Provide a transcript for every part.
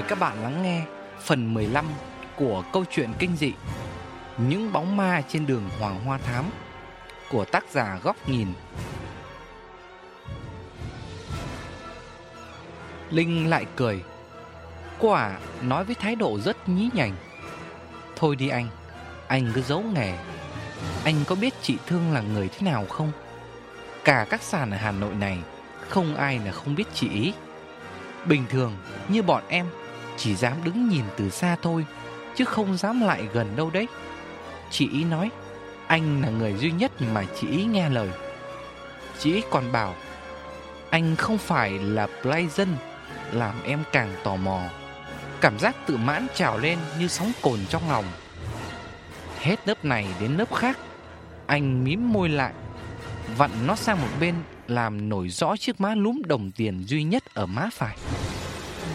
Mời các bạn lắng nghe phần 15 của câu chuyện kinh dị Những bóng ma trên đường Hoàng Hoa Thám của tác giả Góc Nhìn. Linh lại cười. Quả nói với thái độ rất nhí nhảnh. Thôi đi anh, anh cứ giấu nghề. Anh có biết chị Thương là người thế nào không? Cả các sàn ở Hà Nội này không ai là không biết chị ý. Bình thường như bọn em chỉ dám đứng nhìn từ xa thôi chứ không dám lại gần đâu đấy. Chị ý nói anh là người duy nhất mà chị ý nghe lời. Chị ý còn bảo anh không phải là Playzen làm em càng tò mò. Cảm giác tự mãn trào lên như sóng cồn trong lòng. Hết lớp này đến lớp khác, anh mím môi lại, vặn nó sang một bên làm nổi rõ chiếc má lúm đồng tiền duy nhất ở má phải.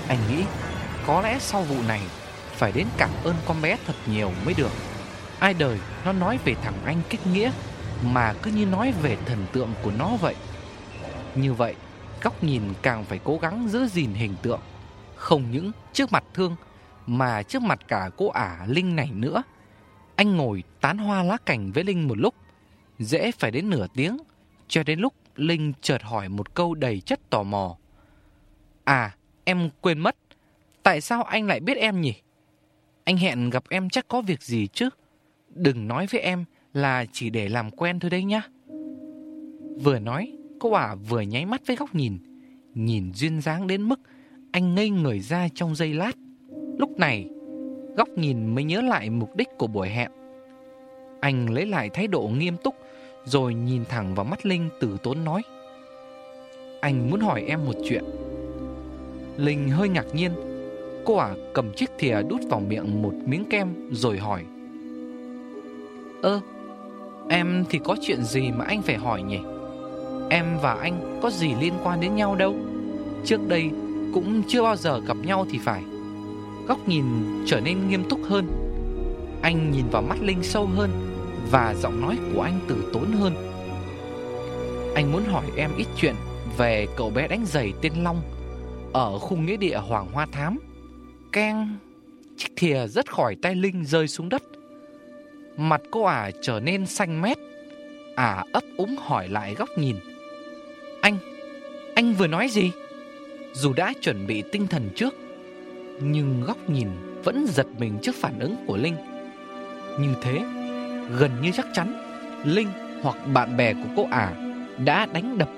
Anh nghĩ có lẽ sau vụ này phải đến cảm ơn con bé thật nhiều mới được. Ai đời nó nói về thằng anh kích nghĩa mà cứ như nói về thần tượng của nó vậy. Như vậy, góc nhìn càng phải cố gắng giữ gìn hình tượng, không những trước mặt Thương mà trước mặt cả cô ả Linh này nữa. Anh ngồi tán hoa lá cành với Linh một lúc, dễ phải đến nửa tiếng, cho đến lúc Linh chợt hỏi một câu đầy chất tò mò. À, em quên mất, tại sao anh lại biết em nhỉ? Anh hẹn gặp em chắc có việc gì chứ? Đừng nói với em là chỉ để làm quen thôi đấy nhá. Vừa nói, cô ả vừa nháy mắt với góc nhìn, nhìn duyên dáng đến mức anh ngây người ra trong giây lát. Lúc này, góc nhìn mới nhớ lại mục đích của buổi hẹn. Anh lấy lại thái độ nghiêm túc rồi nhìn thẳng vào mắt Linh từ tốn nói Anh muốn hỏi em một chuyện Linh hơi ngạc nhiên Cô ả cầm chiếc thìa đút vào miệng một miếng kem rồi hỏi Ơ, em thì có chuyện gì mà anh phải hỏi nhỉ? Em và anh có gì liên quan đến nhau đâu Trước đây cũng chưa bao giờ gặp nhau thì phải Góc nhìn trở nên nghiêm túc hơn Anh nhìn vào mắt Linh sâu hơn và giọng nói của anh từ tốn hơn. Anh muốn hỏi em ít chuyện về cậu bé đánh giày tên Long ở khu nghĩa địa Hoàng Hoa Thám. Keng, chiếc thìa rất khỏi tay Linh rơi xuống đất. Mặt cô ả trở nên xanh mét. Ả ấp úng hỏi lại góc nhìn. Anh, anh vừa nói gì? Dù đã chuẩn bị tinh thần trước, nhưng góc nhìn vẫn giật mình trước phản ứng của Linh. Như thế, gần như chắc chắn Linh hoặc bạn bè của cô ả đã đánh đập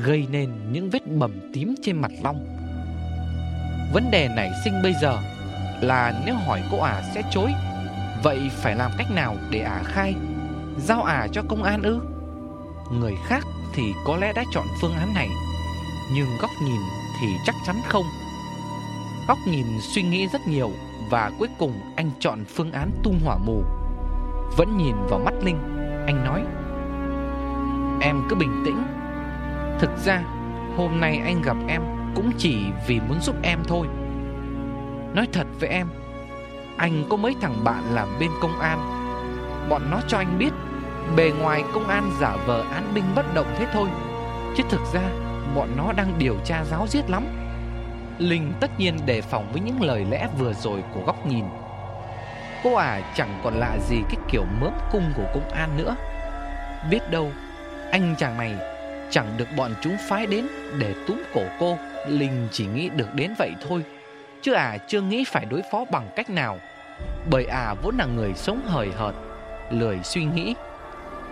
gây nên những vết bầm tím trên mặt Long. Vấn đề nảy sinh bây giờ là nếu hỏi cô ả sẽ chối, vậy phải làm cách nào để ả khai? Giao ả cho công an ư? Người khác thì có lẽ đã chọn phương án này, nhưng góc nhìn thì chắc chắn không. Góc nhìn suy nghĩ rất nhiều và cuối cùng anh chọn phương án tung hỏa mù. Vẫn nhìn vào mắt Linh Anh nói Em cứ bình tĩnh Thực ra hôm nay anh gặp em cũng chỉ vì muốn giúp em thôi. Nói thật với em, Anh có mấy thằng bạn làm bên công an. Bọn nó cho anh biết, Bề ngoài công an giả vờ án binh bất động thế thôi. Chứ thực ra, Bọn nó đang điều tra giáo giết lắm. Linh tất nhiên đề phòng với những lời lẽ vừa rồi của góc nhìn. Cô ả chẳng còn lạ gì cái kiểu mớm cung của công an nữa. Biết đâu, Anh chàng này chẳng được bọn chúng phái đến để túm cổ cô. Linh chỉ nghĩ được đến vậy thôi, Chứ ả chưa nghĩ phải đối phó bằng cách nào. Bởi ả vốn là người sống hời hợt, Lười suy nghĩ.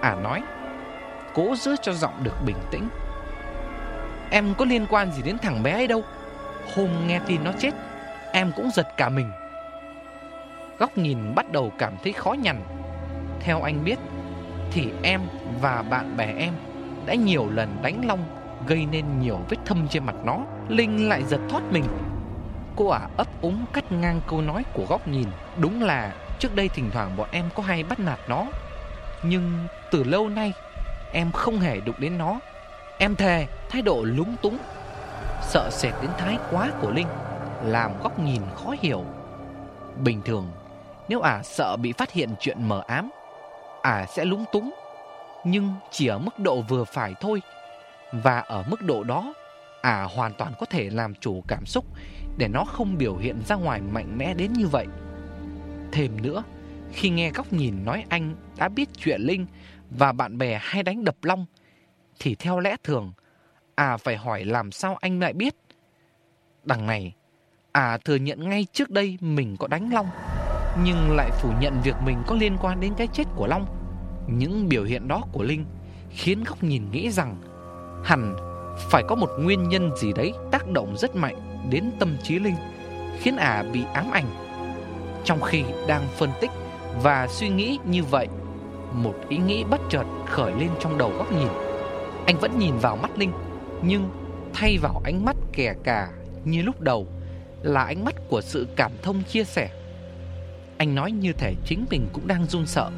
Ả nói, Cố giữ cho giọng được bình tĩnh. Em có liên quan gì đến thằng bé ấy đâu? Hôm nghe tin nó chết, Em cũng giật cả mình. Góc nhìn bắt đầu cảm thấy khó nhằn. Theo anh biết, Thì em và bạn bè em Đã nhiều lần đánh Long. Gây nên nhiều vết thâm trên mặt nó. Linh lại giật thoát mình. Cô ả ấp úng cắt ngang câu nói của góc nhìn. Đúng là trước đây thỉnh thoảng bọn em có hay bắt nạt nó. Nhưng từ lâu nay, Em không hề đụng đến nó. Em thề, thái độ lúng túng, Sợ sệt đến thái quá của Linh, Làm góc nhìn khó hiểu. Bình thường, nếu ả sợ bị phát hiện chuyện mờ ám, Ả sẽ lúng túng. Nhưng chỉ ở mức độ vừa phải thôi và ở mức độ đó Ả à, hoàn toàn có thể làm chủ cảm xúc để nó không biểu hiện ra ngoài mạnh mẽ đến như vậy. Thêm nữa, khi nghe góc nhìn nói anh đã biết chuyện Linh và bạn bè hay đánh đập Long, thì theo lẽ thường, à phải hỏi làm sao anh lại biết. Đằng này, à thừa nhận ngay trước đây mình có đánh Long, nhưng lại phủ nhận việc mình có liên quan đến cái chết của Long. Những biểu hiện đó của Linh khiến góc nhìn nghĩ rằng hẳn phải có một nguyên nhân gì đấy tác động rất mạnh đến tâm trí Linh, khiến ả bị ám ảnh. Trong khi đang phân tích và suy nghĩ như vậy, một ý nghĩ bất chợt khởi lên trong đầu góc nhìn. Anh vẫn nhìn vào mắt Linh, nhưng thay vào ánh mắt kẻ cả như lúc đầu là ánh mắt của sự cảm thông chia sẻ. Anh nói như thể chính mình cũng đang run sợ.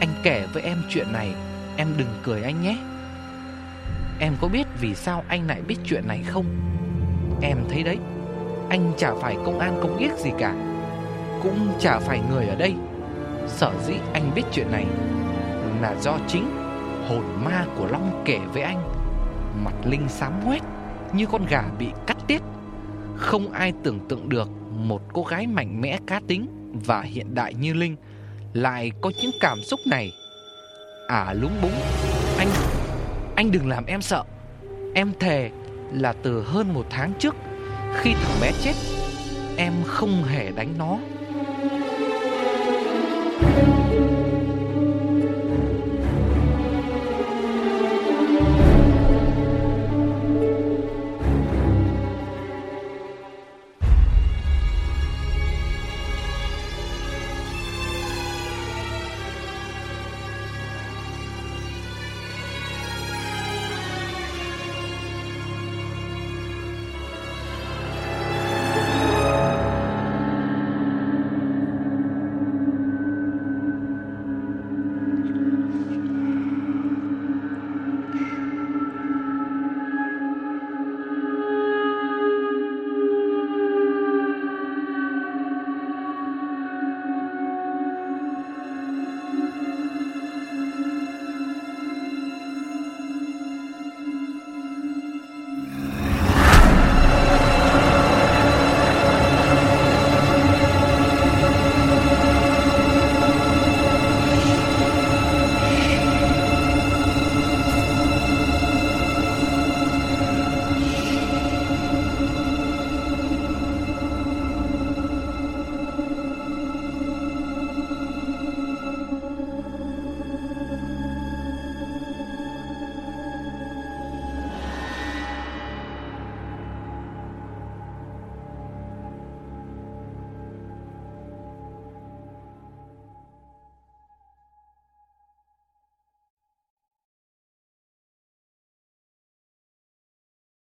Anh kể với em chuyện này, em đừng cười anh nhé. Em có biết vì sao anh lại biết chuyện này không? Em thấy đấy, anh chả phải công an công yếc gì cả, cũng chả phải người ở đây. Sở dĩ anh biết chuyện này là do chính hồn ma của Long kể với anh. Mặt Linh xám quét như con gà bị cắt tiết. Không ai tưởng tượng được một cô gái mạnh mẽ cá tính và hiện đại như Linh lại có những cảm xúc này. À lúng búng, anh, anh đừng làm em sợ. Em thề là từ hơn một tháng trước, Khi thằng bé chết, Em không hề đánh nó